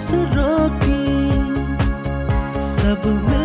सुरों की सब मिलकर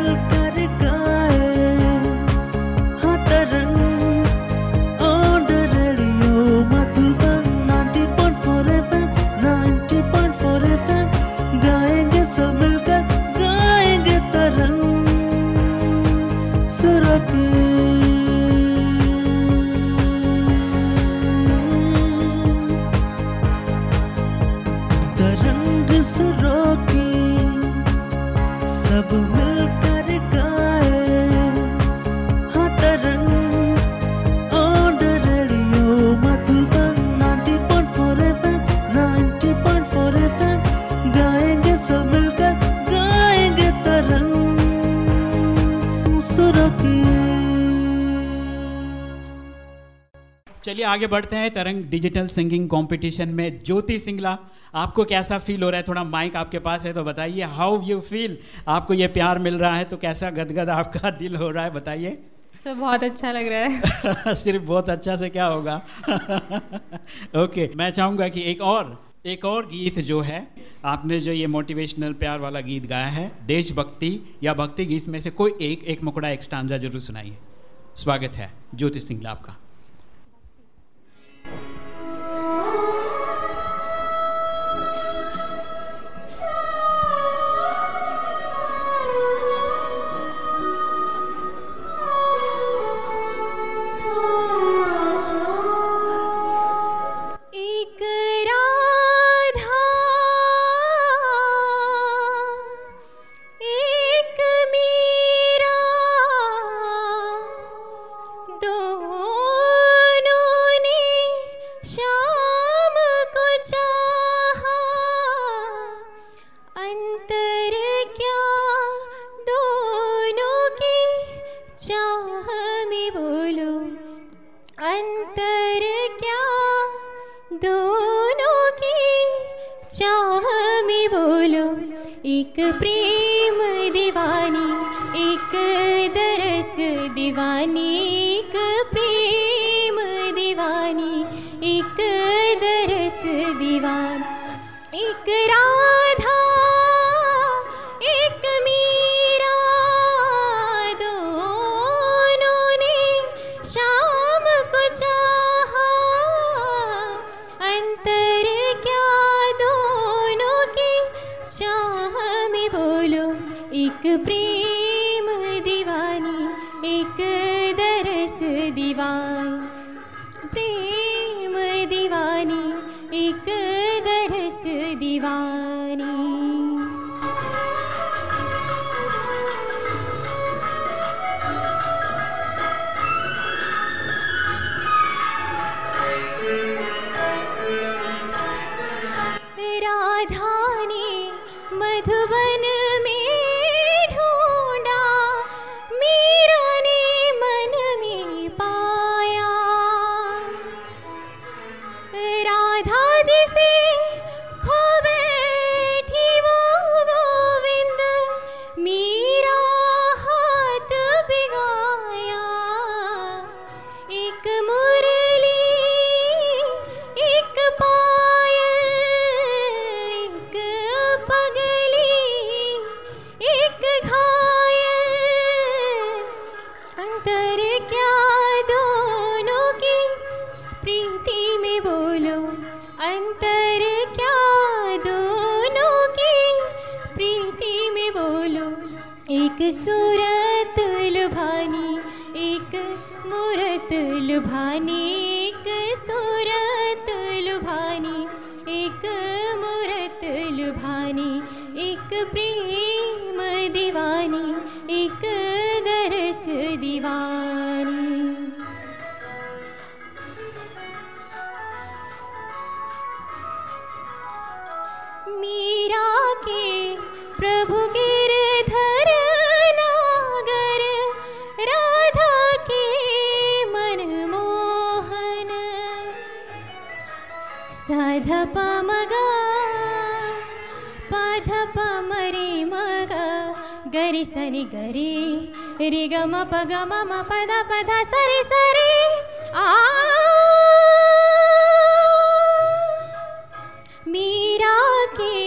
चलिए आगे बढ़ते हैं तरंग डिजिटल सिंगिंग कंपटीशन में। ज्योति सिंगला आपको कैसा फील हो रहा है? थोड़ा माइक आपके पास है तो बताइए हाउ यू फील आपको ये प्यार मिल रहा है तो कैसा गदगद आपका दिल हो रहा है बताइए। सर बहुत अच्छा लग रहा है। सिर्फ़ बहुत अच्छा से क्या होगा? ओके okay, मैं चाहूँगा कि एक और एक और गीत जो है आपने जो ये मोटिवेशनल प्यार वाला गीत गाया है देशभक्ति या भक्ति गीत में से कोई एक एक मुकड़ा एक स्टांजा ज़रूर सुनाइए। स्वागत है ज्योति सिंगला आपका। धा గరి సరి గరి రి గమ गि सरि गरि गम पगम సరి సరి ఆ सरि। आी।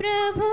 प्रभु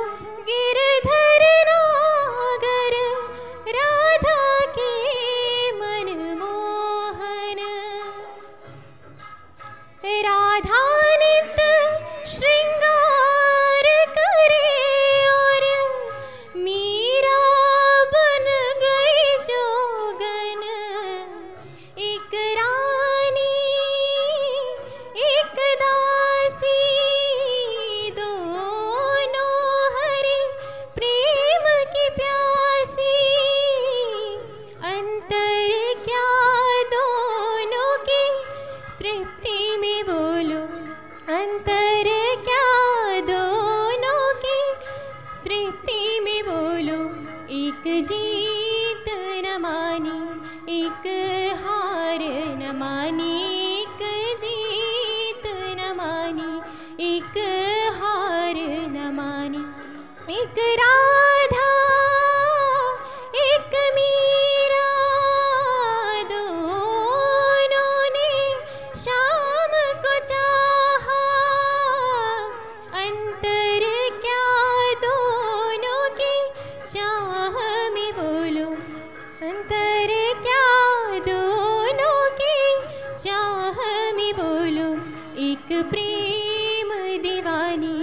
प्रेम दीवानी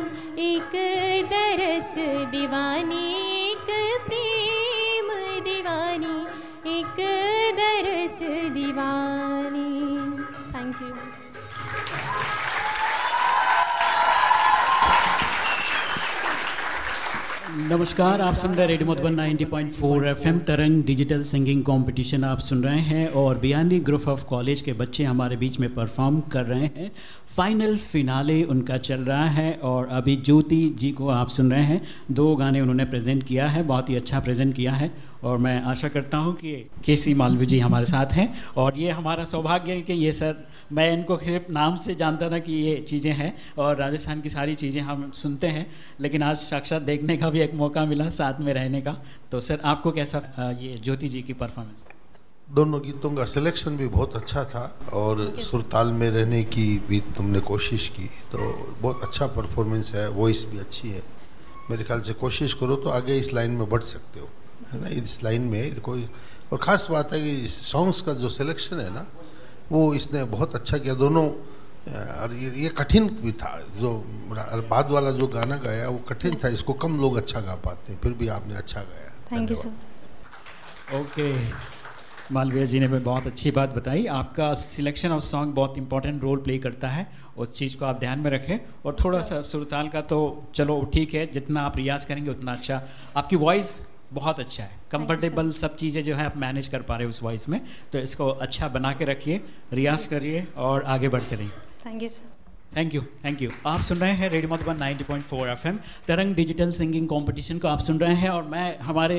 एक दरस दीवानी नमस्कार, आप सुन रहे radio Madhuban 90.4 FM, Tarang digital singing competition आप सुन रहे हैं और बियानी ग्रुप ऑफ़ कॉलेज के बच्चे हमारे बीच में परफॉर्म कर रहे हैं। फाइनल फिनाले उनका चल रहा है और अभी ज्योति जी को आप सुन रहे हैं। दो गाने उन्होंने प्रेजेंट किया है, बहुत ही अच्छा प्रेजेंट किया है। और मैं आशा करता हूँ कि के सी मालवी जी हमारे साथ हैं और ये हमारा सौभाग्य है कि ये सर मैं इनको सिर्फ़ नाम से जानता था कि ये चीज़ें हैं और राजस्थान की सारी चीज़ें हम सुनते हैं लेकिन आज साक्षात देखने का भी एक मौका मिला साथ में रहने का। तो सर आपको कैसा ये ज्योति जी की परफॉर्मेंस दोनों गीतों का सिलेक्शन भी बहुत अच्छा था और सुरताल में रहने की भी तुमने कोशिश की तो बहुत अच्छा परफॉर्मेंस है वॉइस भी अच्छी है। मेरे ख्याल से कोशिश करो तो आगे इस लाइन में बढ़ सकते हो। है ना इस लाइन में कोई और ख़ास बात है कि सॉन्ग्स का जो सिलेक्शन है ना वो इसने बहुत अच्छा किया। दोनों और ये, ये कठिन भी था। जो बाद वाला जो गाना गाया वो कठिन था। इसको कम लोग अच्छा गा पाते हैं फिर भी आपने अच्छा गाया। Thank you sir okay Malviya ji ने भी बहुत अच्छी बात बताई। आपका सिलेक्शन ऑफ़ सॉन्ग बहुत इंपॉर्टेंट रोल प्ले करता है। उस चीज़ को आप ध्यान में रखें। और थोड़ा सा सुरताल का तो चलो ठीक है जितना आप रियाज करेंगे उतना अच्छा। आपकी वॉइस बहुत अच्छा है। कंफर्टेबल सब चीज़ें जो है आप मैनेज कर पा रहे हो उस वॉइस में। तो इसको अच्छा बना के रखिए रियाज करिए और आगे बढ़ते रहिए। Thank you sir thank you thank you आप सुन रहे हैं radio Madhuban 90.4 FM Tarang digital singing competition को आप सुन रहे हैं और मैं हमारे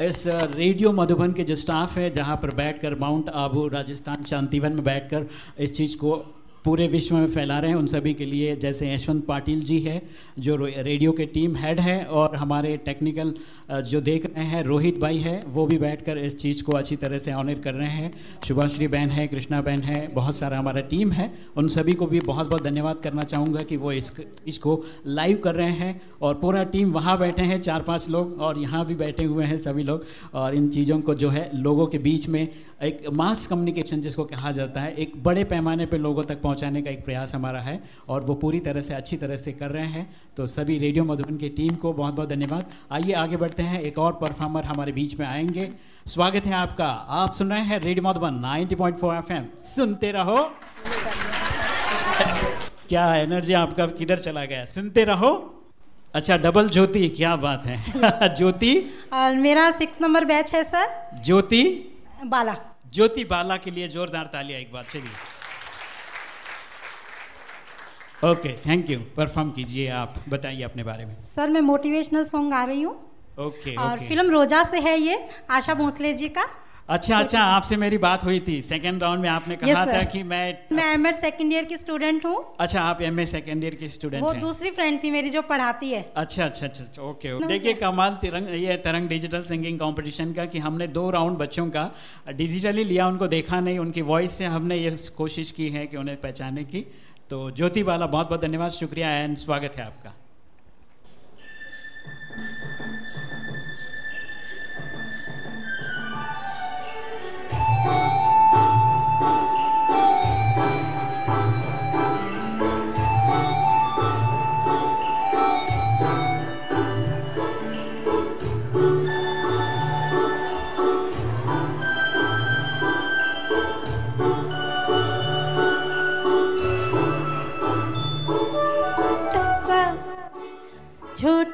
इस रेडियो मधुबन के जो स्टाफ है जहाँ पर बैठकर माउंट आबू राजस्थान शांतिवन में बैठकर इस चीज़ को पूरे विश्व में फैला रहे हैं। उन सभी के लिए जैसे यशवंत पाटिल जी है जो रेडियो के टीम हेड है और हमारे टेक्निकल जो देख रहे हैं, रोहित भाई है, वो भी बैठकर इस चीज़ को अच्छी तरह से ऑनर कर रहे हैं। शुभाश्री बहन है, कृष्णा बहन है, बहुत सारा हमारा टीम है। उन सभी को भी बहुत बहुत धन्यवाद करना चाहूँगा कि वो इस इसको लाइव कर रहे हैं और पूरा टीम वहाँ बैठे हैं, चार, पाँच लोग और यहाँ भी बैठे हुए हैं सभी लोग और इन चीज़ों को जो है लोगों के बीच में एक मास कम्युनिकेशन जिसको कहा जाता है, एक बड़े पैमाने पे लोगों तक पहुँचाने का एक प्रयास हमारा है और वो पूरी तरह से अच्छी तरह से कर रहे हैं। तो सभी रेडियो मधुबन की टीम को बहुत बहुत धन्यवाद। आइए आगे बढ़ते हैं एक और परफॉर्मर हमारे बीच में आएँगे। स्वागत है आपका। आप सुन रहे हैं रेडियो मधुबन 90.4 एफएम सुनते रहो। क्या एनर्जी आपका किधर चला गया? सुनते रहो। अच्छा डबल ज्योति क्या बात है? ज्योति? और मेरा सिक्स नंबर बैच है सर ज्योति? बाला। ज्योति बाला के लिए जोरदार तालियाँ एक बार चलिए। ओके थैंक यू परफॉर्म कीजिए आप बताइए अपने बारे में। सर मैं मोटिवेशनल सॉन्ग गा रही हूँ। ओके और फ़िल्म रोजा से है ये आशा भोसले जी का। अच्छा अच्छा आपसे मेरी बात हुई थी सेकंड राउंड में आपने Yes, कहा था कि मैं मैं एम एड सेकेंड ईयर की स्टूडेंट हूँ। अच्छा आप एम ए सेकेंड ईयर की स्टूडेंट वो हैं। दूसरी फ्रेंड थी मेरी जो पढ़ाती है। अच्छा अच्छा अच्छा अच्छा, ओके ओके देखिए कमाल तिरंग ये तरंग डिजिटल सिंगिंग कंपटीशन का कि हमने दो राउंड बच्चों का डिजिटली लिया उनको देखा नहीं उनकी वॉइस से हमने ये कोशिश की है कि उन्हें पहचाने की। तो ज्योति बाला बहुत बहुत धन्यवाद शुक्रिया एंड स्वागत है आपका।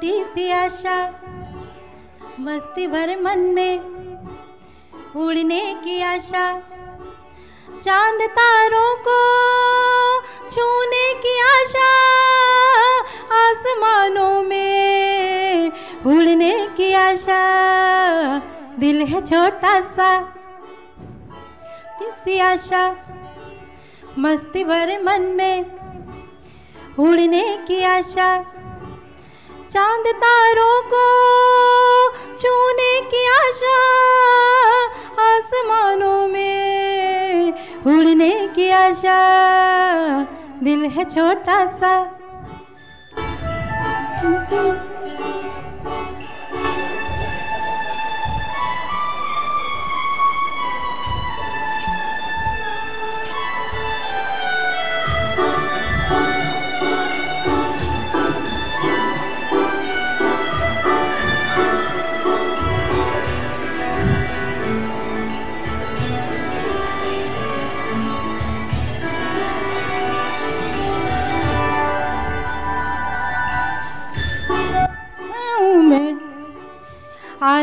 छोटी सी आशा, मस्ती भर मन में उड़ने की आशा। चाँद तारों को छूने की आशा, आसमानों में उड़ने की आशा। दिल है छोटा सा, किसी आशा, मस्ती भर मन में उड़ने की आशा। चाँद तारों को छूने की आशा आसमानों में उड़ने की आशा। दिल है छोटा सा।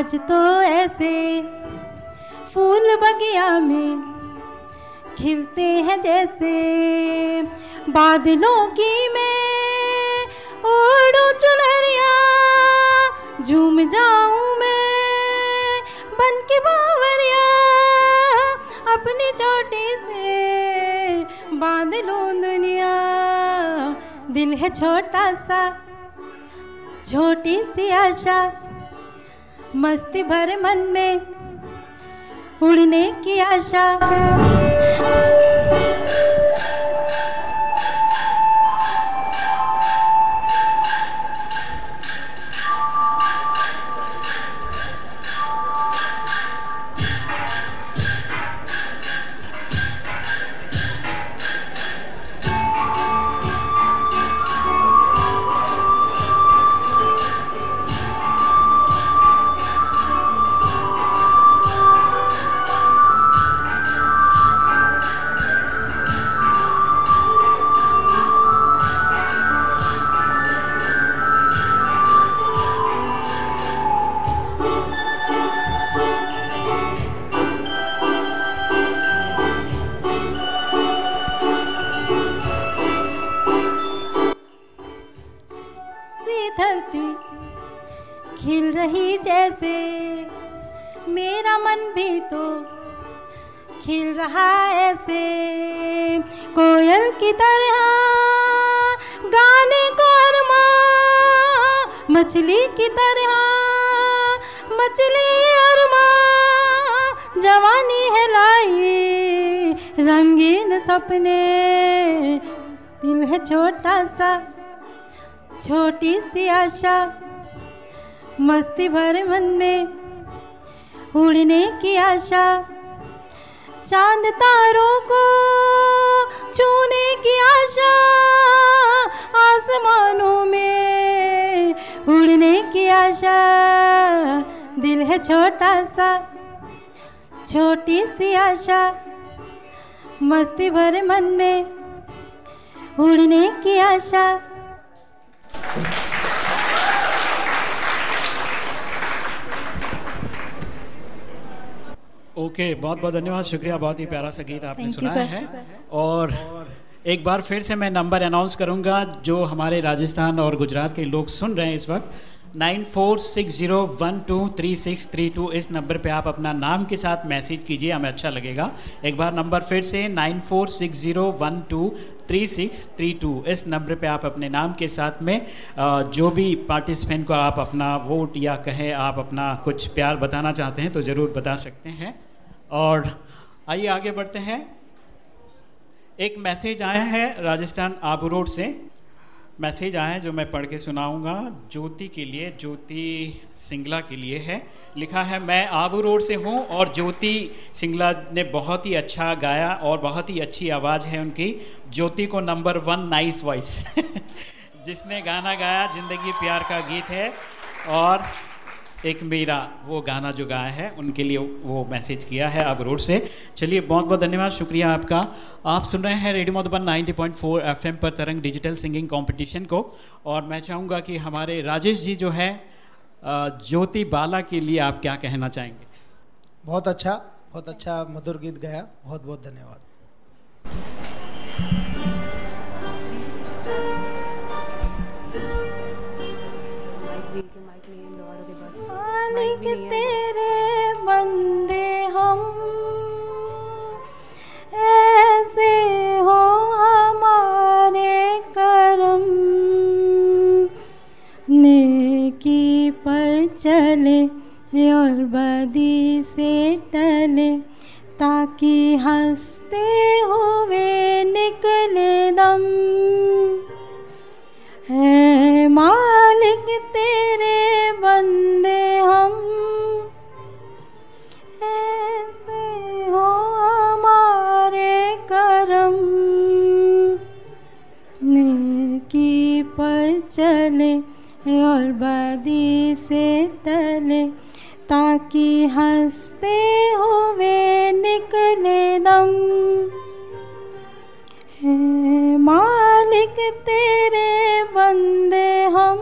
आज तो ऐसे फूल बगिया में खिलते हैं जैसे बादलों की मैं ओढ़ू चुनरिया, झूम जाऊँ मैं बन के बावरिया। अपनी चोटी से बाँध लूँ दुनिया। दिल है छोटा सा, छोटी सी आशा। मस्ती भर मन में उड़ने की आशा। सपने दिल है छोटा सा, छोटी सी आशा, मस्ती भर मन में उड़ने की आशा। चाँद तारों को छूने की आशा, आसमानों में उड़ने की आशा। दिल है छोटा सा, छोटी सी आशा। मस्ती भरे मन में उड़ने की आशा। ओके okay, बहुत बहुत धन्यवाद शुक्रिया बहुत ही प्यारा सा गीत आपने सुना है। और एक बार फिर से मैं नंबर अनाउंस करूँगा जो हमारे राजस्थान और गुजरात के लोग सुन रहे हैं इस वक्त। Nine four six zero one two three six three two इस नंबर पे आप अपना नाम के साथ मैसेज कीजिए हमें अच्छा लगेगा एक बार नंबर फिर से nine four six zero one two three six three two इस नंबर पे आप अपने नाम के साथ में जो भी पार्टिसिपेंट को आप अपना वोट या कहें आप अपना कुछ प्यार बताना चाहते हैं तो ज़रूर बता सकते हैं और आइए आगे बढ़ते हैं एक मैसेज आया है राजस्थान आबू रोड से मैसेज आए हैं जो मैं पढ़ के सुनाऊँगा। ज्योति के लिए, ज्योति सिंगला के लिए है। लिखा है, मैं आबू रोड से हूँ और ज्योति सिंगला ने बहुत ही अच्छा गाया और बहुत ही अच्छी आवाज़ है उनकी। ज्योति को नंबर वन नाइस वॉइस। जिसने गाना गाया, ज़िंदगी प्यार का गीत है। और एक मेरा वो गाना जो गाया है, उनके लिए वो मैसेज किया है अब रोड से। चलिए, बहुत बहुत धन्यवाद, शुक्रिया आपका। आप सुन रहे हैं रेडियो मधुबन 90.4 एफएम पर तरंग डिजिटल सिंगिंग कंपटीशन को। और मैं चाहूँगा कि हमारे राजेश जी जो है ज्योति बाला के लिए आप क्या कहना चाहेंगे? बहुत अच्छा बहुत अच्छा मधुर गीत गाया। बहुत बहुत धन्यवाद। मालिक तेरे बंदे हम ऐसे हो हमारे करम। नेकी पर चले और बदी से टले ताकि हँसते हुए निकले दम। है पर चले और बदी से टले, ताकि हँसते हुए निकले दम। हे मालिक, तेरे बंदे हम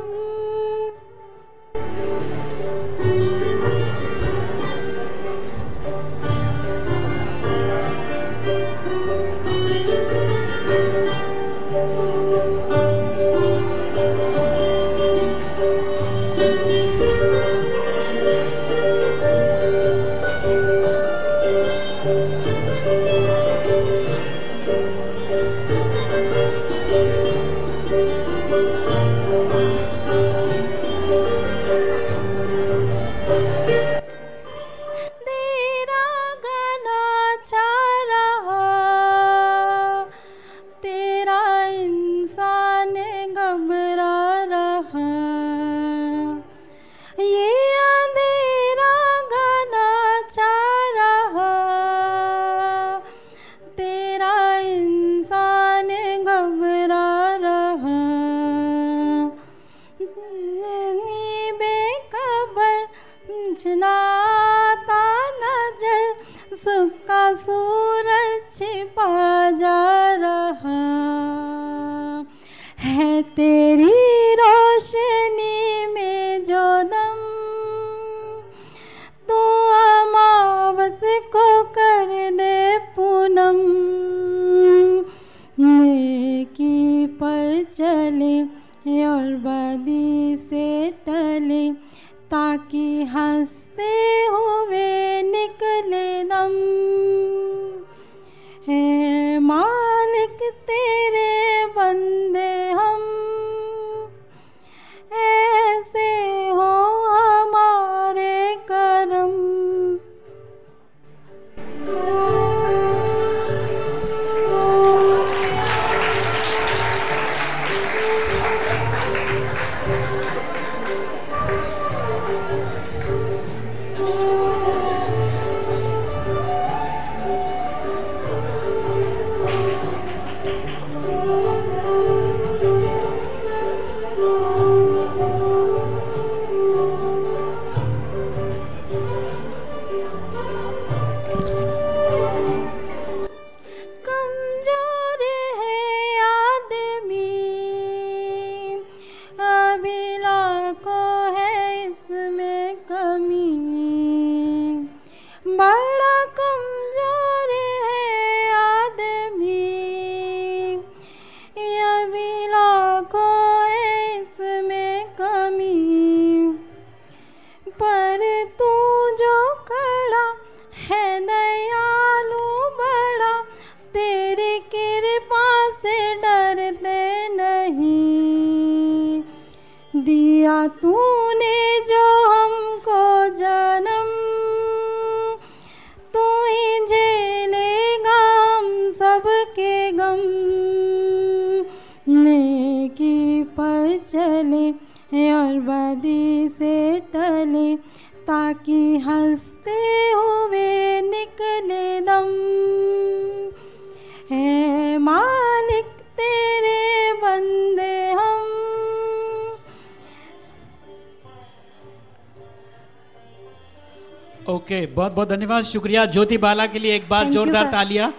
बहुत बहुत धन्यवाद। शुक्रिया ज्योति बाला के लिए एक बार जोरदार. तालियाँ।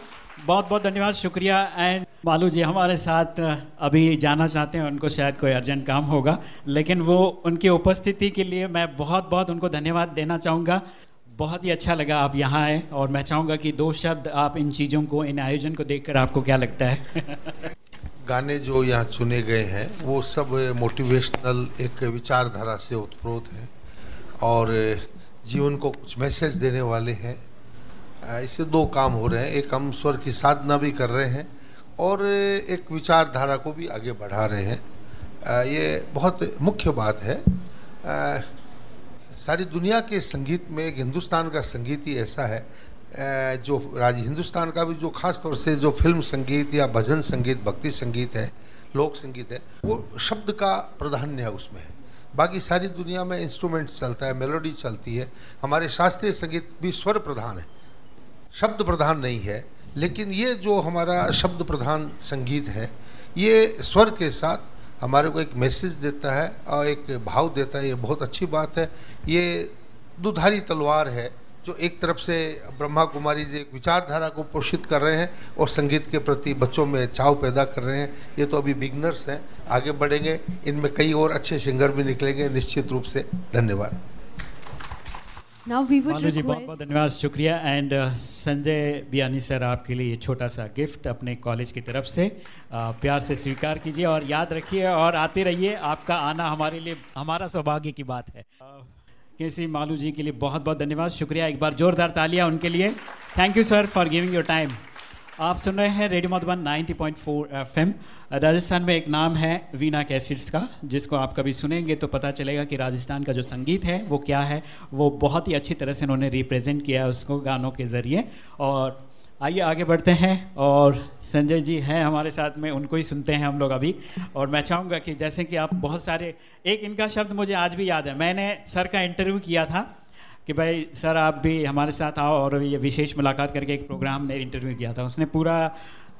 बहुत बहुत धन्यवाद। शुक्रिया। एंड मालू जी हमारे साथ अभी जाना चाहते हैं उनको शायद कोई अर्जेंट काम होगा। लेकिन वो उनकी उपस्थिति के लिए मैं बहुत बहुत उनको धन्यवाद देना चाहूँगा। बहुत ही अच्छा लगा आप यहाँ आए और मैं चाहूँगा कि दो शब्द आप इन चीज़ों को इन आयोजन को देखकर आपको क्या लगता है? गाने जो यहाँ चुने गए हैं वो सब मोटिवेशनल एक विचारधारा से उत्प्रोत हैं। और जीवन को कुछ मैसेज देने वाले हैं। इससे दो काम हो रहे हैं। एक हम स्वर की साधना भी कर रहे हैं और एक विचारधारा को भी आगे बढ़ा रहे हैं। ये बहुत मुख्य बात है। सारी दुनिया के संगीत में एक हिंदुस्तान का संगीत ही ऐसा है। जो राज हिंदुस्तान का भी जो खास तौर से जो फ़िल्म संगीत या भजन संगीत, भक्ति संगीत है, लोक संगीत है, वो शब्द का प्राधान्य उसमें। है बाकी सारी दुनिया में इंस्ट्रूमेंट्स चलता है मेलोडी चलती है। हमारे शास्त्रीय संगीत भी स्वर प्रधान है। शब्द प्रधान नहीं है, लेकिन ये जो हमारा शब्द प्रधान संगीत है, ये स्वर के साथ हमारे को एक मैसेज देता है और एक भाव देता है। ये बहुत अच्छी बात है। ये दुधारी तलवार है। जो एक तरफ़ से ब्रह्मा कुमारी जी एक विचारधारा को पोषित कर रहे हैं और संगीत के प्रति बच्चों में चाव पैदा कर रहे हैं ये तो अभी बिगनर्स हैं। आगे बढ़ेंगे इनमें कई और अच्छे सिंगर भी निकलेंगे निश्चित रूप से। धन्यवाद। Now we would जी बहुत बहुत धन्यवाद शुक्रिया। एंड संजय बियानी सर आपके लिए ये छोटा सा गिफ्ट अपने कॉलेज की तरफ़ से अ, प्यार से स्वीकार कीजिए और याद रखिए और आते रहिए। आपका आना हमारे लिए हमारा सौभाग्य की बात है। के सी मालू जी के लिए बहुत बहुत धन्यवाद। शुक्रिया एक बार जोरदार तालियाँ उनके लिए। Thank you sir for giving your time आप सुन रहे हैं रेडियो मधुबन 90.4 पॉइंट राजस्थान में एक नाम है वीना कैसेट्स का, जिसको आप कभी सुनेंगे तो पता चलेगा कि राजस्थान का जो संगीत है, वो क्या है, वो बहुत ही अच्छी तरह से उन्होंने रिप्रेजेंट किया है उसको गानों के ज़रिए। और आइए, आगे बढ़ते हैं और संजय जी हैं हमारे साथ में, उनको ही सुनते हैं हम लोग अभी। और मैं चाहूँगा कि जैसे कि आप बहुत सारे, एक इनका शब्द मुझे आज भी याद है। मैंने सर का इंटरव्यू किया था कि भाई, सर आप भी हमारे साथ आओ और ये विशेष मुलाकात करके एक प्रोग्राम ने इंटरव्यू किया था। उसने पूरा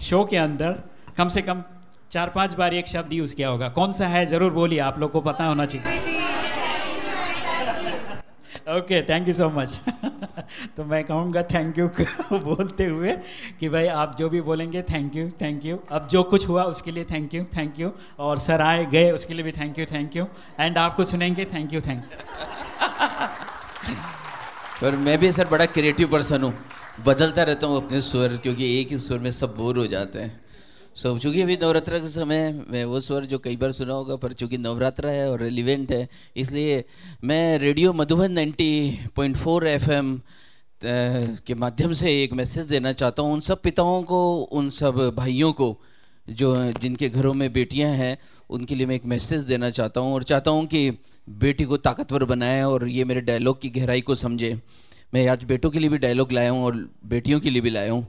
शो के अंदर कम से कम चार पाँच बार एक शब्द यूज़ किया होगा। कौन सा है? ज़रूर बोलिए, आप लोग को पता होना चाहिए। Okay thank you so much तो मैं कहूँगा थैंक यू बोलते हुए कि भाई आप जो भी बोलेंगे थैंक यू थैंक यू अब जो कुछ हुआ उसके लिए थैंक यू थैंक यू और सर आए गए उसके लिए भी thank you thank you and आपको सुनेंगे थैंक यू थैंक पर मैं भी सर बड़ा क्रिएटिव पर्सन हूँ. बदलता रहता हूँ अपने स्वर, क्योंकि एक ही स्वर में सब बोर हो जाते हैं. सो so, चूँकि अभी नवरात्र के समय मैं वो स्वर जो कई बार सुना होगा पर चूँकि नवरात्र है और रेलिवेंट है इसलिए मैं रेडियो मधुबन 90.4 एफएम के माध्यम से एक मैसेज देना चाहता हूँ उन सब पिताओं को उन सब भाइयों को जो जिनके घरों में बेटियाँ हैं उनके लिए मैं एक मैसेज देना चाहता हूँ और चाहता हूँ कि बेटी को ताकतवर बनाएँ और ये मेरे डायलॉग की गहराई को समझें। मैं आज बेटों के लिए भी डायलॉग लाया हूँ और बेटियों के लिए भी लाया हूँ।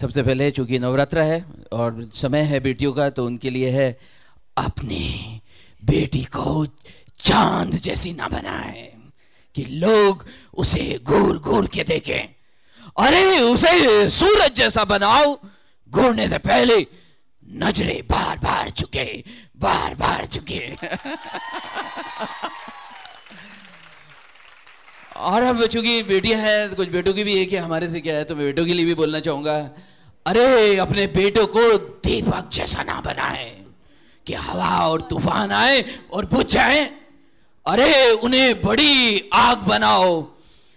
सबसे पहले चूँकि नवरात्र है और समय है बेटियों का तो उनके लिए है अपनी बेटी को चाँद जैसी ना बनाए कि लोग उसे घूर घूर के देखें। अरे, उसे सूरज जैसा बनाओ। घूरने से पहले नजरे बार बार चुके बार बार चुके और अब चूँकि बेटियाँ हैं तो कुछ बेटों की भी एक है, हमारे से क्या है तो मैं बेटों के लिए भी बोलना चाहूँगा। अरे, अपने बेटों को दीपक जैसा ना बनाए, कि हवा और तूफ़ान आए और बुझ जाए। अरे, उन्हें बड़ी आग बनाओ,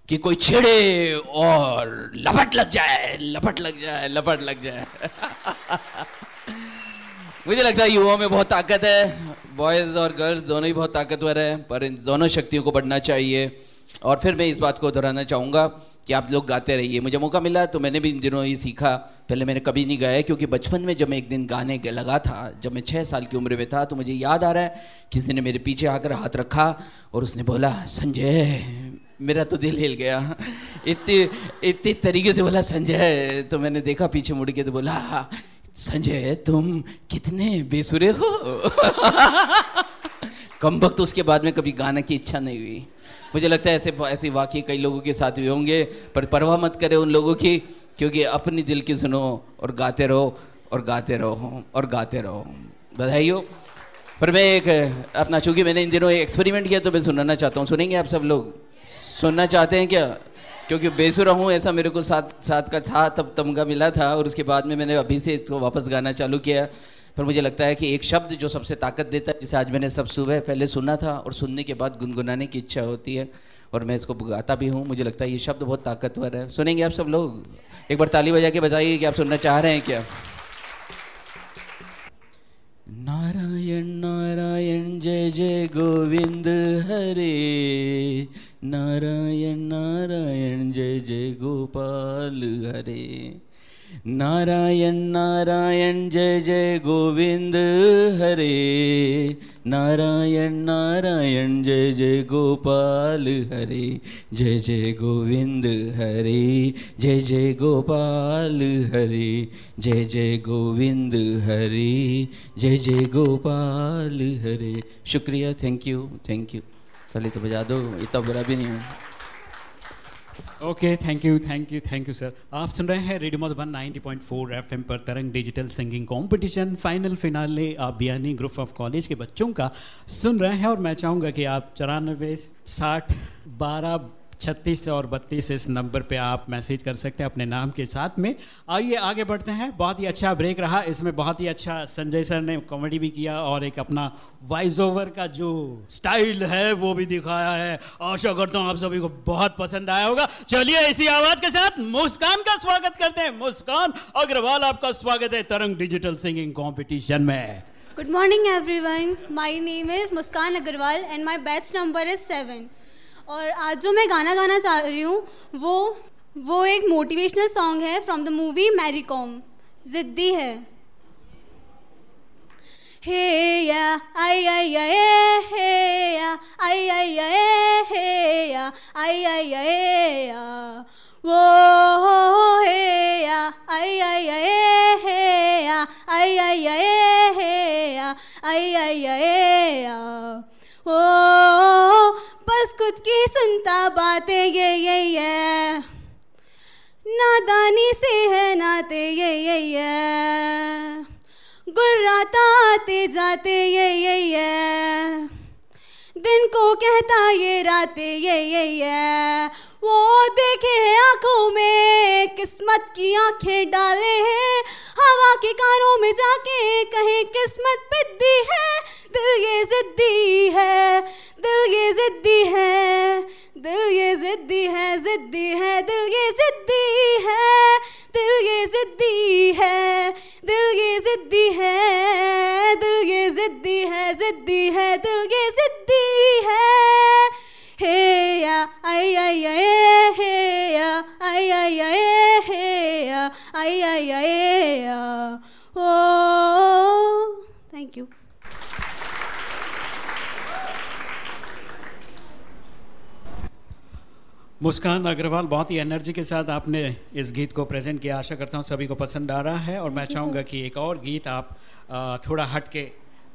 कि कोई छिड़े और लपट लग जाए, लपट लग जाए, लपट लग जाए। मुझे लगता है युवाओं में बहुत ताकत है बॉयज़ और गर्ल्स दोनों ही बहुत ताकतवर हैं, पर इन दोनों शक्तियों को बढ़ना चाहिए। और फिर मैं इस बात को दोहराना चाहूँगा कि आप लोग गाते रहिए। मुझे मौका मिला तो मैंने भी इन दिनों ये सीखा। पहले मैंने कभी नहीं गाया क्योंकि बचपन में जब मैं एक दिन गाने लगा था, जब मैं छः साल की उम्र में था तो मुझे याद आ रहा है, किसी ने मेरे पीछे आकर हाथ रखा और उसने बोला, संजय, मेरा तो दिल हिल गया। इतनी इतनी तरीके से बोला, संजय। तो मैंने देखा पीछे मुड़ के तो बोला, संजय, तुम कितने बेसुरे हो? कम वक्त उसके बाद में कभी गाने की इच्छा नहीं हुई। मुझे लगता है ऐसे ऐसे वाकई कई लोगों के साथ भी होंगे, पर परवाह मत करें उन लोगों की, क्योंकि अपनी दिल की सुनो और गाते रहो, और गाते रहो, और गाते रहो। बधाई हो पर मैं एक, अपना चूँकि मैंने इन दिनों एक्सपेरिमेंट किया तो मैं सुनाना चाहता हूँ। सुनेंगे आप सब लोग? सुनना चाहते हैं क्या? क्योंकि बेसुरा हूँ, ऐसा मेरे को साथ साथ का था, तब तमगा मिला था, और उसके बाद में मैंने अभी से इसको वापस गाना चालू किया। पर मुझे लगता है कि एक शब्द जो सबसे ताकत देता है, जिसे आज मैंने सब सुबह पहले सुना था और सुनने के बाद गुनगुनाने की इच्छा होती है और मैं इसको गाता भी हूँ, मुझे लगता है ये शब्द बहुत ताकतवर है। सुनेंगे आप सब लोग? एक बार ताली बजा के बताइए कि आप सुनना चाह रहे हैं क्या? नारायण नारायण, जय जय गोविंद हरे। नारायण नारायण, जय जय गोपाल हरे। नारायण नारायण, जय जय गोविंद, हरे। नारायण नारायण, जय जय गोपाल, हरे। जय जय गोविंद, हरे। जय जय गोपाल, हरे। जय जय गोविंद, हरे। जय जय गोपाल, हरे। शुक्रिया थैंक यू थैंक यू ताली तो बजा दो इतना बुरा भी नहीं हूँ। Okay thank you thank you thank you sir आप सुन रहे हैं रेडियो मधुबन 90.4 एफएम पर Tarang digital singing competition final finale आप बियानी ग्रुप ऑफ़ कॉलेज के बच्चों का सुन रहे हैं और मैं चाहूँगा कि आप चौरानबे साठ, बारह छत्तीस और बत्तीस इस नंबर पे आप मैसेज कर सकते हैं अपने नाम के साथ में। आइए आगे बढ़ते हैं। बहुत ही अच्छा ब्रेक रहा। इसमें बहुत ही अच्छा संजय सर ने कॉमेडी भी किया और एक अपना वॉइस ओवर का जो स्टाइल है वो भी दिखाया है। आशा करता हूँ आप सभी को बहुत पसंद आया होगा। चलिए इसी आवाज़ के साथ मुस्कान का स्वागत करते हैं। मुस्कान अग्रवाल आपका स्वागत है तरंग डिजिटल सिंगिंग कॉम्पिटिशन में। Good morning, everyone. My name is Muskan Agarwal and my batch number is seven. और आज जो मैं गाना गाना चाह रही हूँ वो वो एक मोटिवेशनल सॉन्ग है from the movie Mary Kom जिद्दी है हे या आई आई ए हे या आई आई ए हे या आई आई ए या वो हो हे या आई आई ए हे या आई आई ए हे या आई आई ए या ओ बस खुद की सुनता बातें, ये ये ये। नादानी से है नाते, ये ये ये। गुर्राता आते जाते, ये ये ये। दिन को कहता ये राते, ये ये ये। वो देखे है आँखों में, किस्मत की आँखें डाले हैं। हवा के कानों में जाके कहे, किस्मत पिद्दी है। दिल ये जिद्दी है, दिल ये जिद्दी है, दिल ये जिद्दी है जिद्दी है, दिल ये जिद्दी है, दिल ये जिद्दी है, दिल ये जिद्दी है, दिल ये जिद्दी है जिद्दी है, दिल ये जिद्दी है। हे या, आई आई आई, हे या, आई आई आई, हे yeah, I I yeah. Oh thank you Muskan Agarwal बहुत ही एनर्जी के साथ आपने इस गीत को प्रेजेंट किया। आशा करता हूँ सभी को पसंद आ रहा है और मैं चाहूँगा कि एक और गीत आप थोड़ा हट के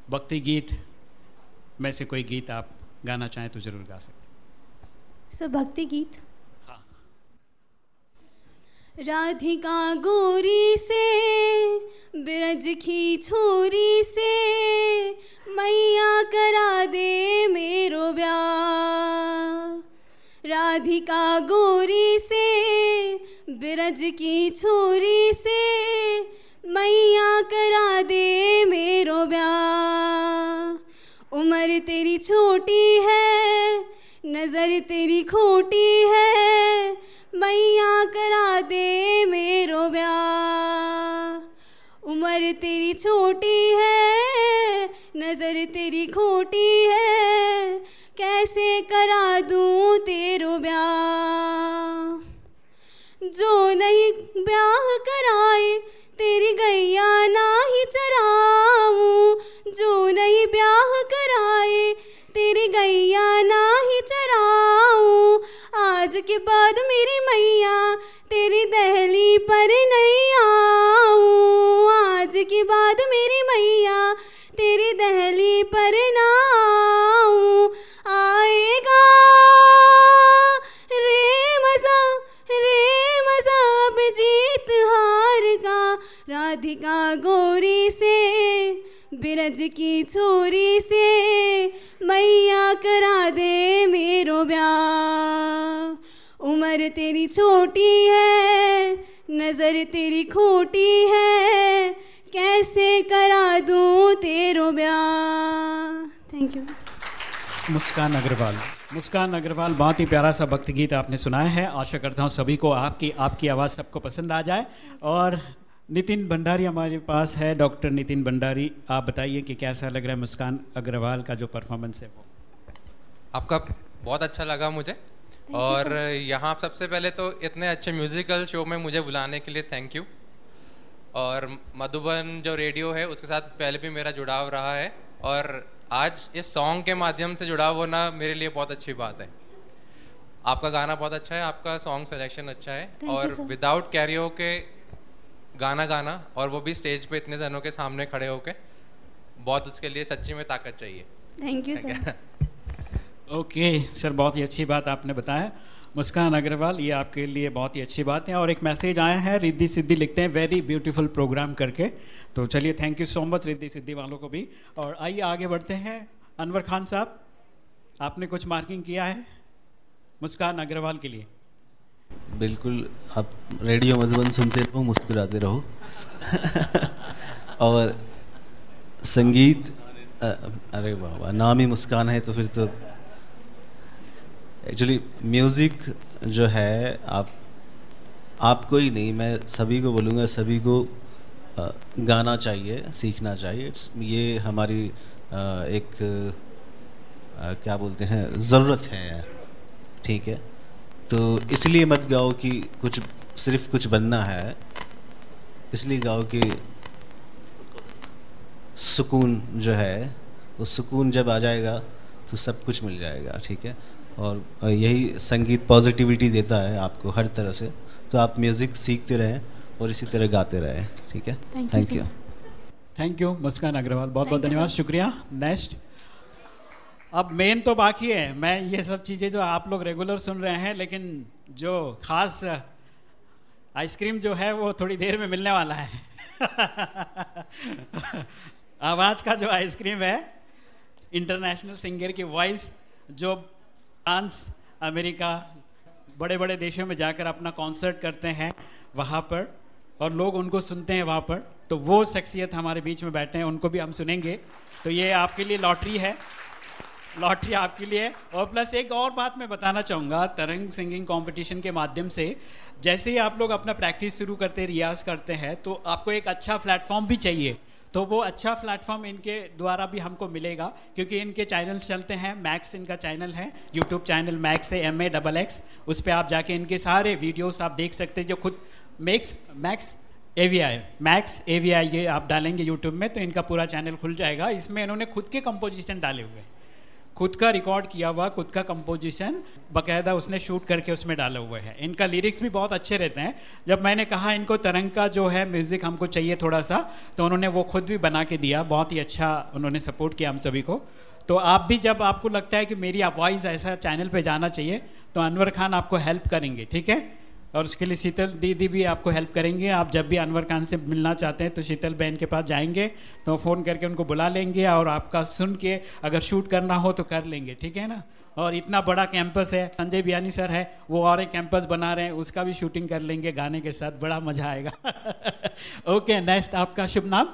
भक्ति गीत में से कोई गीत आप गाना चाहें तो ज़रूर गा सकते सर भक्ति गीत? हाँ। राधिका गोरी से ब्रज की छोरी से मैया करा दे मेरो ब्याह। राधिका गोरी से, ब्रज की छोरी से, मैया करा दे मेरो ब्याह। उम्र तेरी छोटी है, नज़र तेरी खोटी है, मैया करा दे मेरो ब्याह। उम्र तेरी छोटी है, नज़र तेरी खोटी है कैसे करा दूँ तेरो ब्याह? जो नहीं ब्याह कराए, तेरी गैया ना ही चराऊं। जो नहीं ब्याह कराए, तेरी गैया ना ही चराऊं। आज के बाद मेरी मैया तेरी दहली पर नहीं आऊँ। आज के बाद मेरी मैया तेरी दहली पर ना बिरज की छोरी से मैया करा दे मेरो ब्याह। उम्र तेरी छोटी है, नज़र तेरी खोटी है, कैसे करा दूँ तेरो ब्याह? Thank you Muskan Agarwal. मुस्कान अग्रवाल, बहुत ही प्यारा सा भक्त गीत आपने सुनाया है। आशा करता हूँ सभी को आपकी आपकी आवाज़ सबको पसंद आ जाए। और नितिन भंडारी हमारे पास है डॉक्टर नितिन भंडारी। आप बताइए कि कैसा लग रहा है मुस्कान अग्रवाल का जो परफॉर्मेंस है वो? आपका बहुत अच्छा लगा मुझे। और यहाँ सबसे पहले तो इतने अच्छे म्यूजिकल शो में मुझे बुलाने के लिए थैंक यू और मधुबन जो रेडियो है उसके साथ पहले भी मेरा जुड़ाव रहा है। और आज इस सॉन्ग के माध्यम से जुड़ाव होना मेरे लिए बहुत अच्छी बात है। आपका गाना बहुत अच्छा है आपका सॉन्ग सिलेक्शन अच्छा है। और विदाउट कैरियो के गाना गाना और वो भी स्टेज पे इतने जनों के सामने खड़े होके बहुत उसके लिए सच्ची में ताकत चाहिए। Thank you sir okay sir बहुत ही अच्छी बात आपने बताया। मुस्कान अग्रवाल ये आपके लिए बहुत ही अच्छी बात है और एक मैसेज आया है रिद्धि सिद्धि लिखते हैं वेरी ब्यूटीफुल प्रोग्राम करके। तो चलिए thank you so much Riddhi Siddhi वालों को भी। और आइए आगे बढ़ते हैं। अनवर खान साहब आपने कुछ मार्किंग किया है मुस्कान अग्रवाल के लिए? बिल्कुल आप रेडियो मधुबन सुनते रहो मुस्कुराते रहो। और संगीत अरे बाबा नाम ही मुस्कान है तो फिर तो एक्चुअली म्यूज़िक जो है आप आपको ही नहीं मैं सभी को बोलूँगा सभी को गाना चाहिए सीखना चाहिए। इट्स ये हमारी एक क्या बोलते हैं ज़रूरत है। ठीक है? तो इसलिए मत गाओ कि कुछ सिर्फ़ कुछ बनना है। इसलिए गाओ कि सुकून जो है वो सुकून जब आ जाएगा तो सब कुछ मिल जाएगा ठीक है? और यही संगीत पॉजिटिविटी देता है आपको हर तरह से। तो आप म्यूज़िक सीखते रहें और इसी तरह गाते रहें ठीक है? Thank you thank you Muskan Agarwal. बहुत बहुत धन्यवाद। शुक्रिया। नेक्स्ट अब मेन तो बाकी है। मैं ये सब चीज़ें जो आप लोग रेगुलर सुन रहे हैं, लेकिन जो खास आइसक्रीम जो है, वो थोड़ी देर में मिलने वाला है। आवाज़ का जो आइसक्रीम है इंटरनेशनल सिंगर की वॉइस जो फ्रांस अमेरिका बड़े बड़े देशों में जाकर अपना कॉन्सर्ट करते हैं, वहाँ पर, और लोग उनको सुनते हैं वहाँ पर तो वो शख्सियत हमारे बीच में बैठे हैं, उनको भी हम सुनेंगे। तो ये आपके लिए लॉटरी है। लॉटरी आपके लिए। और प्लस एक और बात मैं बताना चाहूँगा, तरंग सिंगिंग कंपटीशन के माध्यम से। जैसे ही आप लोग अपना प्रैक्टिस शुरू करते, रियाज करते हैं तो आपको एक अच्छा प्लेटफॉर्म भी चाहिए। तो वो अच्छा प्लेटफॉर्म इनके द्वारा भी हमको मिलेगा, क्योंकि इनके चैनल चलते हैं। मैक्स इनका चैनल है यूट्यूब चैनल मैक्स है एम ए डबल एक्स उस पर आप जाके इनके सारे वीडियोस आप देख सकते हैं, जो खुद Max Max A V I Max A V I ये आप डालेंगे यूट्यूब में तो इनका पूरा चैनल खुल जाएगा। इसमें इन्होंने खुद के कंपोजिशन डाले हुए हैं। खुद का रिकॉर्ड किया हुआ, खुद का कंपोजिशन बकायदा उसने शूट करके उसमें डाले हुए हैं। इनका लिरिक्स भी बहुत अच्छे रहते हैं। जब मैंने कहा, इनको तरंग का जो है म्यूज़िक हमको चाहिए थोड़ा सा तो उन्होंने वो खुद भी बना के दिया। बहुत ही अच्छा उन्होंने सपोर्ट किया हम सभी को। तो आप भी जब आपको लगता है कि मेरी वॉइस ऐसा चैनल पे जाना चाहिए तो अनवर खान आपको हेल्प करेंगे, ठीक है? और उसके लिए शीतल दीदी भी आपको हेल्प करेंगे। आप जब भी अनवर खान से मिलना चाहते हैं तो शीतल बहन के पास जाएँगे तो फ़ोन करके उनको बुला लेंगे और आपका सुन के अगर शूट करना हो तो कर लेंगे, ठीक है ना? और इतना बड़ा कैंपस है, संजय बियानी सर है, वो और एक कैंपस बना रहे हैं, उसका भी शूटिंग कर लेंगे गाने के साथ, बड़ा मज़ा आएगा। ओके नेक्स्ट आपका शुभ नाम?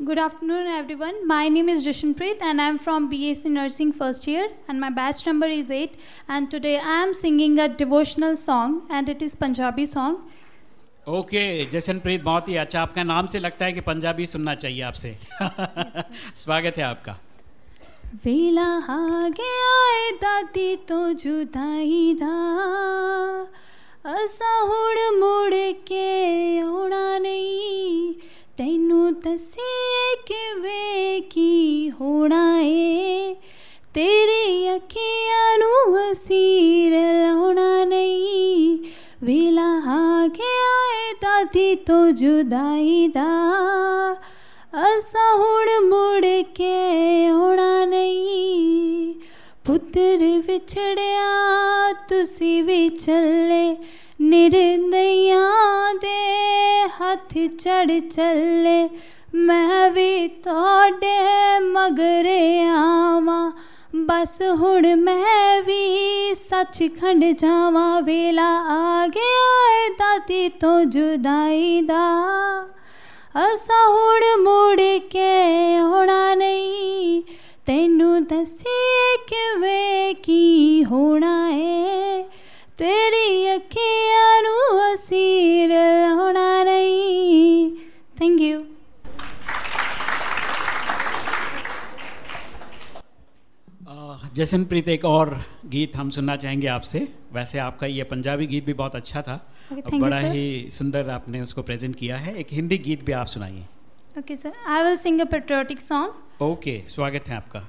Good afternoon, everyone. My name is Jashanpreet, and I'm from BSc Nursing first year, and my batch number is eight. And today I am singing a devotional song, and it is Punjabi song. Okay Jashanpreet बहुत ही अच्छा आपका नाम से लगता है कि पंजाबी सुनना चाहिए आपसे स्वागत है आपका ਵੇਲਾ ਆ ਗਿਆ ਏ ਦਾਦੀ ਤੋਂ ਜੁਦਾਈ ਦਾ ਅਸਾਂ ਹੁਣ ਮੁੜ ਕੇ ਆਉਣਾ ਨਹੀਂ ਤੈਨੂੰ ਦੱਸੀਏ ਕਿਵੇਂ ਕੀ ਹੋਣਾ ਏ? ਤੇਰੀ ਅੱਖੀਆਂ ਨੂੰ ਅਸੀਂ ਰਲਾਉਣਾ ਨਹੀਂ। ਵੇਲਾ ਆ ਗਿਆ ਏ ਦਾਦੀ ਤੋਂ ਜੁਦਾਈ ਦਾ। ਅਸਾਂ ਹੁਣ ਮੁੜ ਕੇ ਆਉਣਾ ਨਹੀਂ। ਪੁੱਤਰ ਵਿਛੜਿਆ, ਤੁਸੀਂ ਵੀ ਚੱਲੇ। ਨਿਰਦਿਆਂ ਦੇ ਹੱਥ ਚੜ ਚੱਲੇ, ਮੈਂ ਵੀ ਤੁਹਾਡੇ ਮਗਰ ਆਵਾਂ। ਬਸ ਹੁਣ ਮੈਂ ਵੀ ਸੱਚਖੰਡ ਜਾਵਾਂ। ਵੇਲਾ ਆ ਗਿਆ ਏ ਦਾਦੀ ਤੋਂ ਜੁਦਾਈ ਦਾ। ਅਸਾਂ ਹੁਣ ਮੁੜ ਕੇ ਆਉਣਾ ਨਹੀਂ। ਤੈਨੂੰ ਦੱਸੀਏ ਕਿਵੇਂ ਕੀ ਹੋਣਾ ਏ। तेरी अखियाँ असीर होना नहीं थैंक यू जसनप्रीत एक और गीत हम सुनना चाहेंगे आपसे। वैसे आपका ये पंजाबी गीत भी बहुत अच्छा था। Okay, बड़ा you, ही सुंदर आपने उसको प्रेजेंट किया है। एक हिंदी गीत भी आप सुनाइए। Okay sir I will sing a patriotic song okay स्वागत है आपका।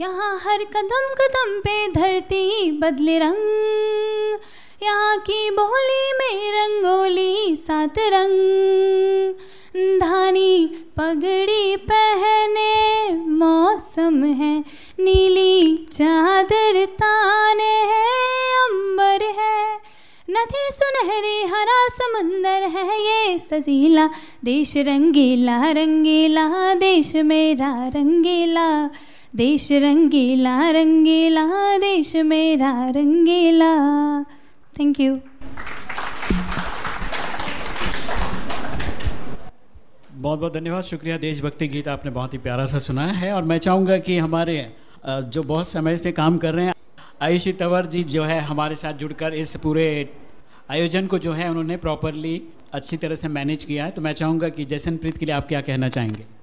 यहाँ हर कदम कदम पे धरती बदले रंग। यहाँ की बोली में रंगोली सात रंग। धानी पगड़ी पहने मौसम है, नीली चादर ताने है, अंबर है। नदी सुनहरी हरा समंदर है, ये सजीला देश रंगीला रंगीला देश मेरा रंगीला। देश रंगीला रंगीला, देश मेरा रंगीला। थैंक यू बहुत बहुत धन्यवाद। शुक्रिया। देशभक्ति गीत आपने बहुत ही प्यारा सा सुनाया है और मैं चाहूँगा कि हमारे जो बहुत समय से काम कर रहे हैं, आयुषी तंवर जी जो है हमारे साथ जुड़कर इस पूरे आयोजन को जो है उन्होंने प्रॉपरली अच्छी तरह से मैनेज किया है। तो मैं चाहूँगा कि जशनप्रीत के लिए आप क्या कहना चाहेंगे?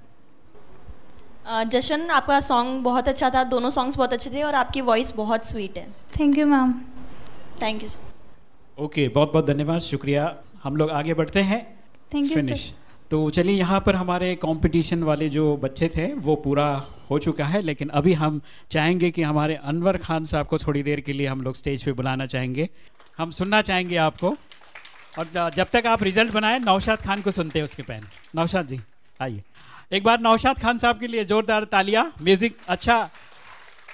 जशन आपका सॉन्ग बहुत अच्छा था दोनों सॉन्ग्स बहुत अच्छे थे और आपकी वॉइस बहुत स्वीट है। Thank you ma'am thank you okay बहुत बहुत धन्यवाद शुक्रिया। हम लोग आगे बढ़ते हैं। थैंक you, फिनिश तो चलिए यहाँ पर हमारे कंपटीशन वाले जो बच्चे थे वो पूरा हो चुका है लेकिन अभी हम चाहेंगे कि हमारे अनवर खान साहब को थोड़ी देर के लिए हम लोग स्टेज पे बुलाना चाहेंगे। हम सुनना चाहेंगे आपको। और जब तक आप रिज़ल्ट बनाए नौशाद खान को सुनते हैं उसके पहले। नौशाद जी आइए। एक बार नौशाद खान साहब के लिए जोरदार तालियाँ। म्यूज़िक अच्छा।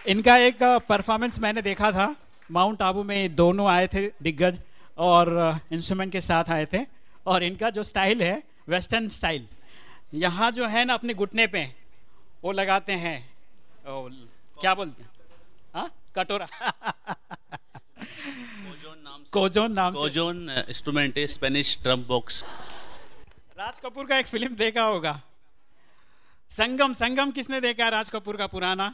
इनका एक परफॉर्मेंस मैंने देखा था। माउंट आबू में दोनों आए थे दिग्गज और इंस्ट्रूमेंट के साथ आए थे। और इनका जो स्टाइल है वेस्टर्न स्टाइल यहाँ जो है ना अपने घुटने पे वो लगाते हैं। ओ, क्या बोलते हैं? हाँ? कटोरा। कोजोन नाम से। कोजोन इंस्ट्रूमेंट है Spanish drum box Raj Kapoor का एक फ़िल्म देखा होगा। संगम संगम किसने देखा है राज कपूर का पुराना?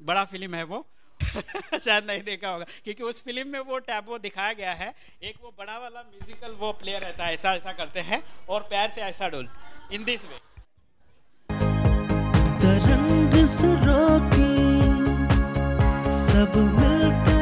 बड़ा फ़िल्म है वो। शायद नहीं देखा होगा, क्योंकि उस फ़िल्म में वो टैब दिखाया गया है। एक वो बड़ा वाला म्यूजिकल वो प्लेयर रहता है, ऐसा ऐसा करते हैं, और पैर से ऐसा डोल इन दिस वे तरंग सब मिलकर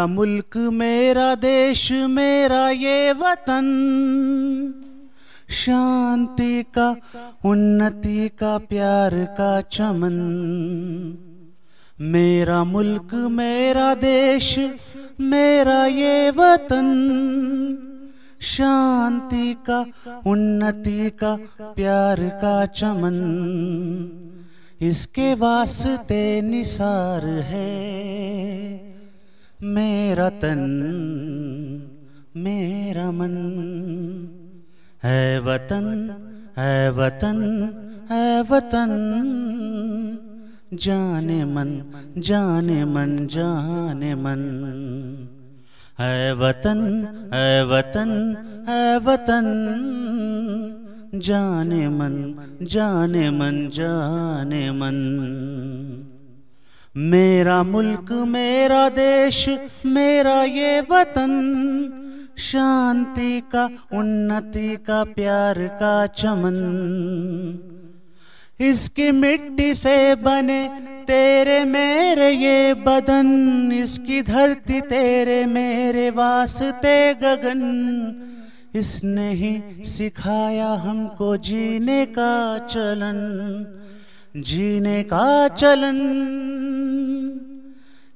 मेरा मुल्क मेरा, देश मेरा, ये वतन। शांति का, उन्नति का, प्यार का चमन। मेरा मुल्क मेरा, देश मेरा, ये वतन। शांति का, उन्नति का, प्यार का चमन। इसके वास्ते निसार है। मेरा तन, मेरा मन है वतन है वतन है वतन। जाने मन जाने मन जाने मन है वतन है वतन है वतन। जाने मन जाने मन जाने मन। मेरा मुल्क, मेरा देश, मेरा ये वतन। शांति का, उन्नति का, प्यार का चमन। इसकी मिट्टी से बने तेरे, मेरे ये बदन। इसकी धरती तेरे, मेरे वास्ते गगन। इसने ही सिखाया हमको जीने का चलन, जीने का चलन।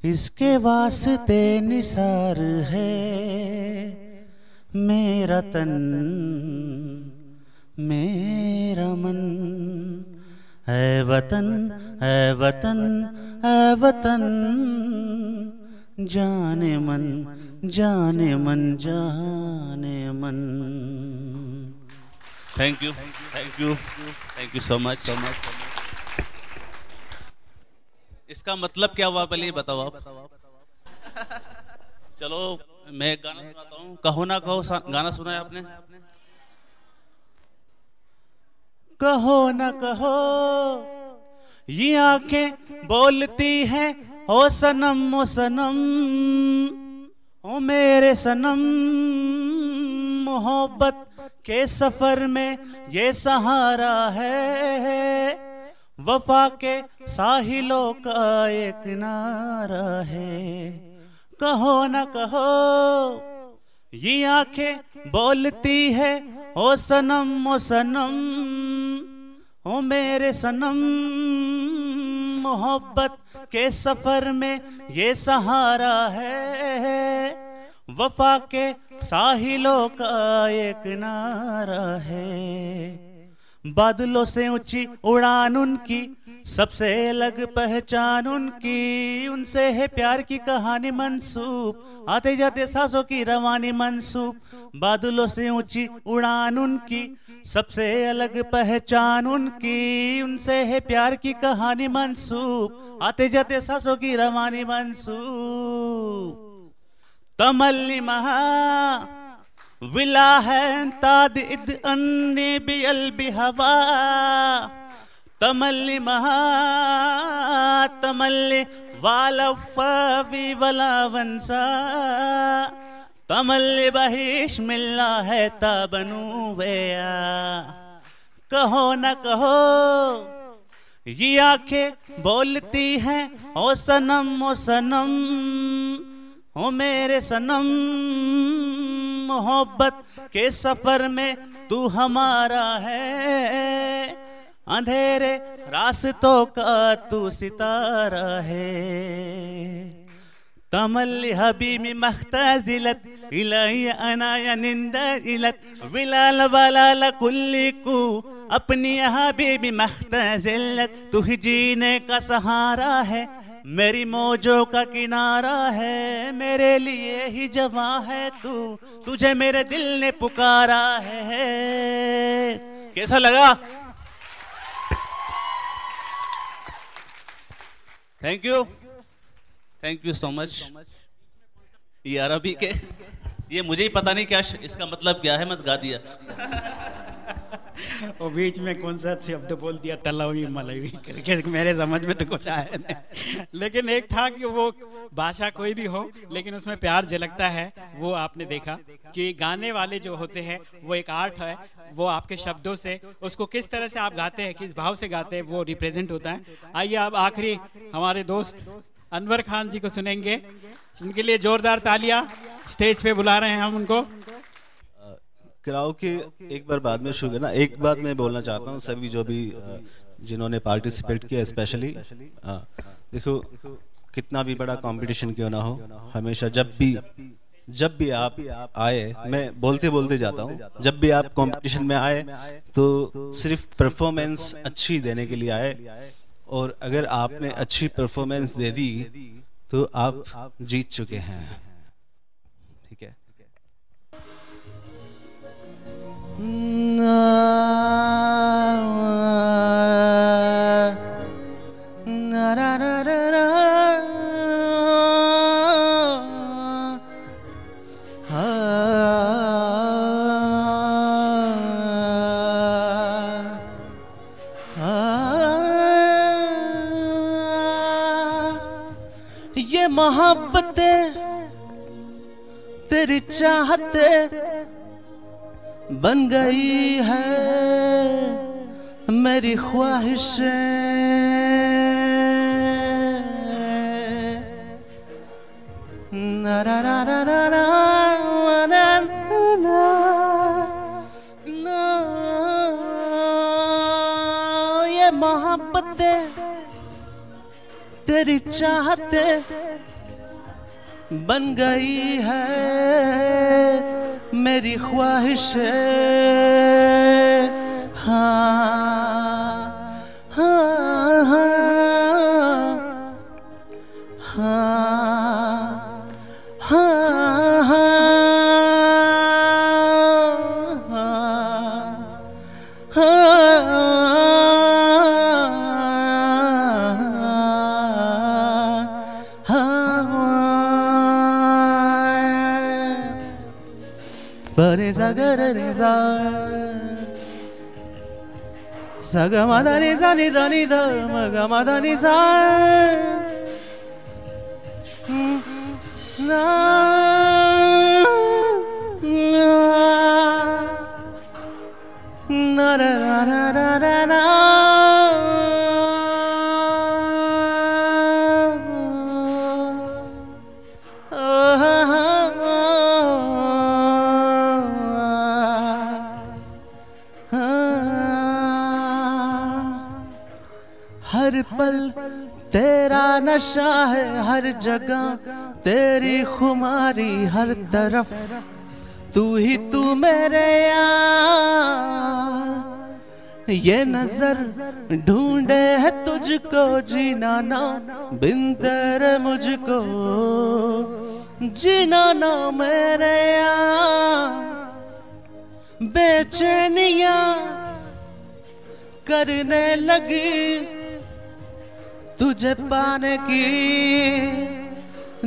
इसके वास्ते निसार है मेरा तन मेरा मन। है वतन है वतन है वतन जाने मन जाने मन जाने मन। Thank you thank you thank you so much so much इसका मतलब क्या हुआ पहले बताओ आप? चलो, मैं एक गाना सुनाता हूँ। कहो ना कहो गाना सुना है आपने? कहो न कहो, ये आँखें बोलती हैं, ओ सनम ओ सनम, ओ मेरे सनम, मोहब्बत के सफ़र में ये सहारा है। वफा के साहिलों का एक नारा है कहो न कहो, ये आँखें बोलती है, ओ सनम ओ सनम, ओ मेरे सनम, मोहब्बत के सफ़र में ये सहारा है। वफा के साहिलों का एक नारा है बादलों से ऊँची उड़ान उनकी, सबसे अलग पहचान उनकी। उनसे है प्यार की कहानी मंसूब आते जाते सासों की रवानी मंसूब। बादलों से ऊँची उड़ान उनकी, सबसे अलग पहचान उनकी। उनसे है प्यार की कहानी मंसूब आते जाते सासों की रवानी मंसूब। तमल्ली महा विला है ताद इद अन्नी बियल बिहवा। तमल्ली बहिश मिल्ला है ताबनु वेया। कहो न कहो, ये आँखें बोलती हैं, ओ सनम ओ सनम, ओ मेरे सनम। मोहब्बत के सफ़र में तू हमारा है। अंधेरे रास्तों का तू सितारा है। तमल्ली हबीबी मख्तजिलत, इलाही अनाया निंदजिलत, विलाल वलाल कुल्ली को अपनी हबीबी मख्तजिलत तू ही जीने का सहारा है। मेरी मौजों का किनारा है, मेरे लिए ही जवा है तू, तुझे मेरे दिल ने पुकारा है। कैसा लगा? Thank you thank you so much ये अरबी के ये मुझे ही पता नहीं क्या इसका मतलब क्या है, मैं गा दिया। वो बीच में कौन सा शब्द बोल दिया तलवी मलवी करके। मेरे समझ में तो कुछ आया नहीं। लेकिन एक था कि वो भाषा कोई भी हो, लेकिन उसमें प्यार झलकता है। वो आपने देखा कि गाने वाले जो होते हैं, वो एक आर्ट है। वो आपके शब्दों से, उसको किस तरह से आप गाते हैं, किस भाव से गाते हैं, वो रिप्रेजेंट होता है। आइए अब आखिरी हमारे दोस्त अनवर खान जी को सुनेंगे। उनके लिए जोरदार तालियाँ स्टेज पे बुला रहे हैं हम उनको। क्राउ के एक बार बाद में शुरू करना। एक बात मैं बोलना चाहता हूँ, सभी जो भी जिन्होंने पार्टिसिपेट किया स्पेशली देखो, कितना भी बड़ा कंपटीशन क्यों ना हो, हमेशा जब भी जब भी आप आए, मैं बोलते बोलते जाता हूँ, जब भी आप कंपटीशन में आए तो सिर्फ़ परफॉर्मेंस अच्छी देने के लिए आए। और अगर आपने अच्छी परफॉर्मेंस दे दी तो आप जीत चुके हैं। ये मोहब्बतें तेरी चाहते बन गई है मेरी ख्वाहिशें। ये मोहब्बतें तेरी चाहते बन गई है। मेरी ख्वाहिश। हाँ। ಸಗ ಮದ ನಿ ಸ ನಿ ದ ನಿ ದ ಮಗ ಮದ ನಿ ಸ ನಾ नशा है हर जगह, तेरी खुमारी हर तरफ़। तू ही तू मेरे यार। ये नज़र ढूंढे है तुझको जीना ना बिन तेरे मुझको जीना ना मेरे यार। बेचैनिया करने लगी तुझे पाने की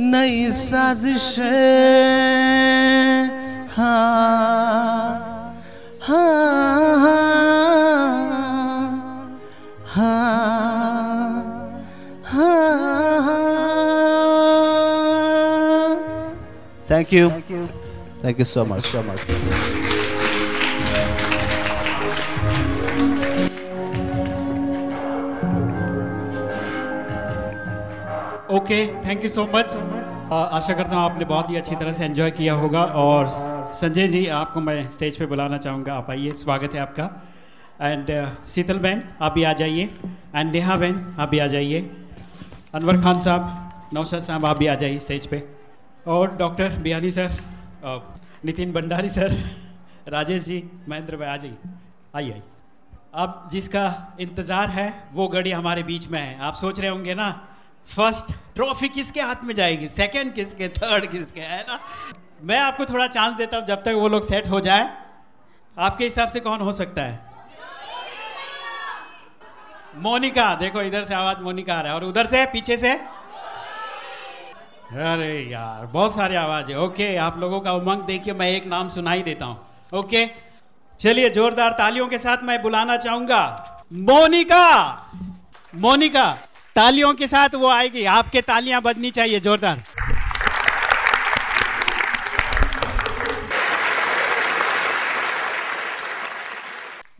नई साजिशें हाँ। हाँ हाँ हाँ thank you thank you so much so much okay thank you so much आशा करता हूँ आपने बहुत ही अच्छी तरह से एंजॉय किया होगा और संजय जी, आपको मैं स्टेज पे बुलाना चाहूँगा। आप आइए, स्वागत है आपका। एंड शीतल बहन आप भी आ जाइए। एंड नेहा बहन आप भी आ जाइए। अनवर खान साहब, नौशद साहब, आप भी आ जाइए स्टेज पे। और doctor Biyani sir Nitin Bhandari sir Rajesh ji, Mahendra भाई, आ जाइए। आइए आइए। अब जिसका इंतज़ार है, वो घड़ी हमारे बीच में है। आप सोच रहे होंगे ना फ़र्स्ट ट्रॉफी किसके हाथ में जाएगी? सेकंड किसके? थर्ड किसके? है ना? मैं आपको थोड़ा चांस देता हूँ, जब तक वो लोग सेट हो जाए, आपके हिसाब से कौन हो सकता है? मोनिका, देखो इधर से आवाज़ मोनिका आ रहा है, और उधर से, पीछे से? अरे यार, बहुत सारी आवाज़ है। ओके आप लोगों का उमंग देखिए, मैं एक नाम सुनाई देता हूँ। ओके चलिए, जोरदार तालियों के साथ मैं बुलाना चाहूँगा। मोनिका! मोनिका! तालियों के साथ वो आएगी। आपके तालियाँ बजनी चाहिए, जोरदार।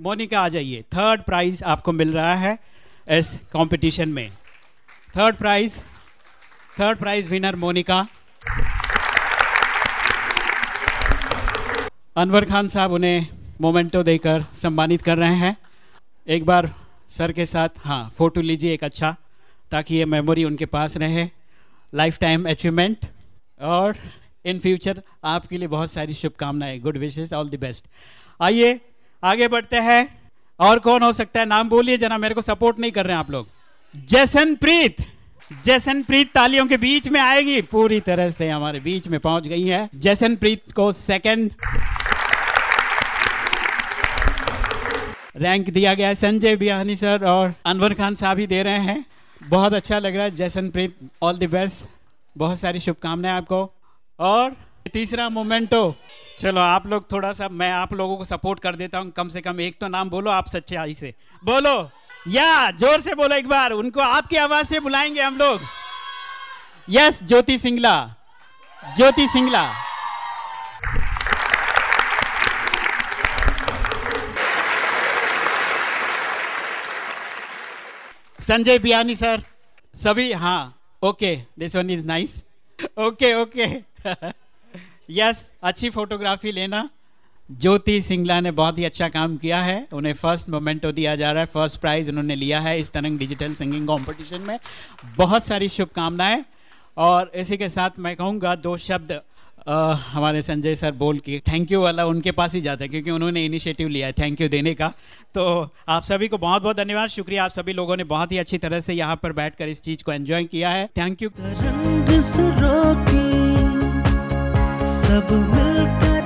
मोनिका, आ जाइए। थर्ड प्राइज आपको मिल रहा है इस कंपटीशन में। Third prize third prize winner Monika. Anwar Khan साहब उन्हें मोमेंटो देकर सम्मानित कर रहे हैं। एक बार सर के साथ हाँ फ़ोटो लीजिए एक अच्छा। ताकि ये मेमोरी उनके पास रहे लाइफ टाइम अचीवमेंट और इन फ्यूचर आपके लिए बहुत सारी शुभकामनाएँ good wishes all the best आइए, आगे बढ़ते हैं, और कौन हो सकता है? नाम बोलिए जना मेरे को सपोर्ट नहीं कर रहे हैं आप लोग. जैसन प्रीत जैसन प्रीत तालियों के बीच में आएगी. पूरी तरह से हमारे बीच में पहुँच गई है. जैसन प्रीत को सेकंड रैंक दिया गया है. संजय बिहानी सर और अनवर खान साहब ही दे रहे हैं. बहुत अच्छा लग रहा है जैसन प्रीत ऑल द बेस्ट बहुत सारी शुभकामनाएँ आपको। और तीसरा मोमेंटो, चलो आप लोग थोड़ा सा, मैं आप लोगों को सपोर्ट कर देता हूँ, कम से कम एक तो नाम बोलो, आप सच्चाई से। बोलो, या, ज़ोर से बोलो एक बार, उनको आपकी आवाज़ से बुलाएँगे हम लोग। यस ज्योति सिंगला ज्योति सिंगला। संजय बियानी सर सभी हाँ okay this one is nice okay okay yes अच्छी फोटोग्राफी लेना। ज्योति सिंगला ने बहुत ही अच्छा काम किया है। उन्हें फ़र्स्ट मोमेंटो दिया जा रहा है फ़र्स्ट प्राइज उन्होंने लिया है इस तरंग डिजिटल सिंगिंग कंपटीशन में। बहुत सारी शुभकामनाएँ। और इसी के साथ मैं कहूँगा, दो शब्द अ, हमारे संजय सर बोल के थैंक यू वाला उनके पास ही जाता है क्योंकि उन्होंने इनिशिएटिव लिया है थैंक यू देने का। तो आप सभी को बहुत बहुत धन्यवाद शुक्रिया आप सभी लोगों ने बहुत ही अच्छी तरह से यहाँ पर बैठकर इस चीज़ को एंजॉय किया है। थैंक यू सब मिलकर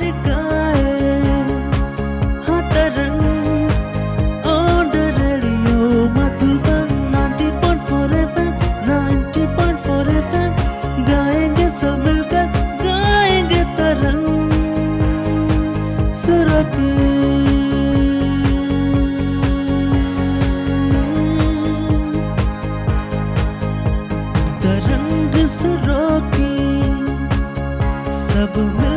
सब मिलकर